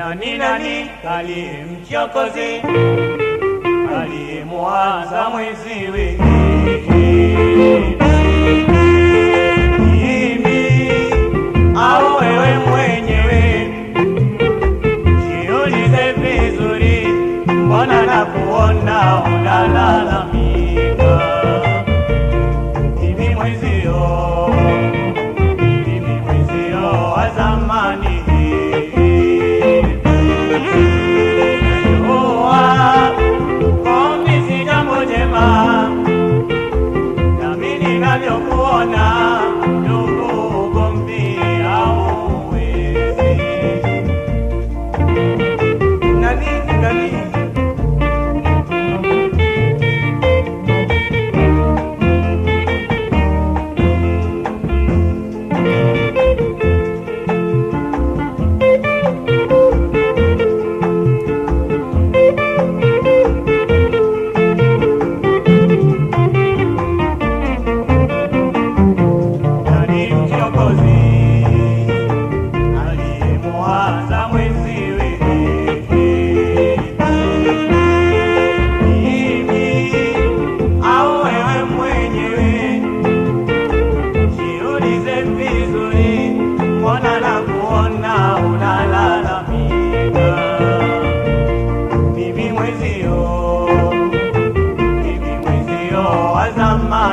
Nani nani kali aliyemwaza mwenziwe? Mimi au wewe mwenyewe? Jiulize vizuri, mbona nakuona unalalamika?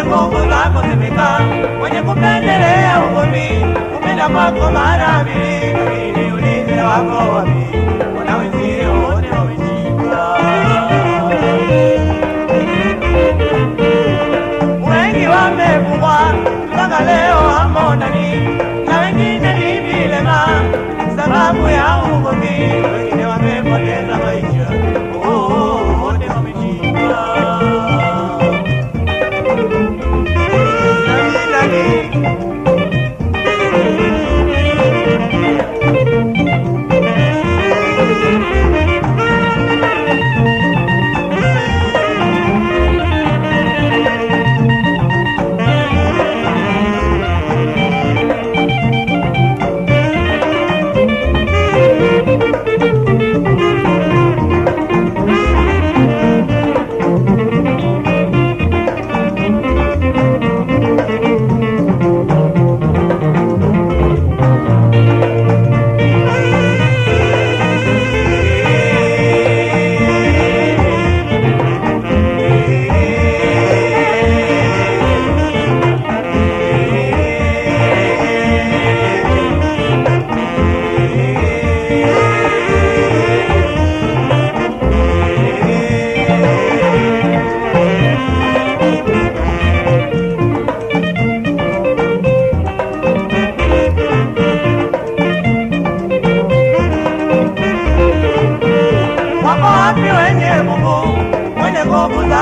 wenye nguvu za kusimika, mwenye kupendelea ugomvi, kupenda kwako mara mbili? Lakini ulinzi wako wapi, wana wengine wote wamejinga. Wengi wamefungwa mpaka leo wamo ndani, na wengine ni vilema sababu ya ugomvi,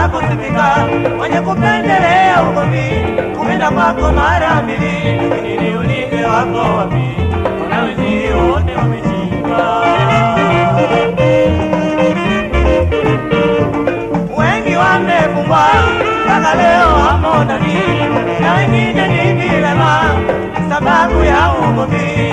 kusifika wenye kupendelea ugomvi kupenda kwako mara mbili. Niliulize wako wapi? Ona wenzio wote wamechimba wengi wamefungwa mpaka leo wamo ndani. Na wengine ni vilema sababu ya ugomvi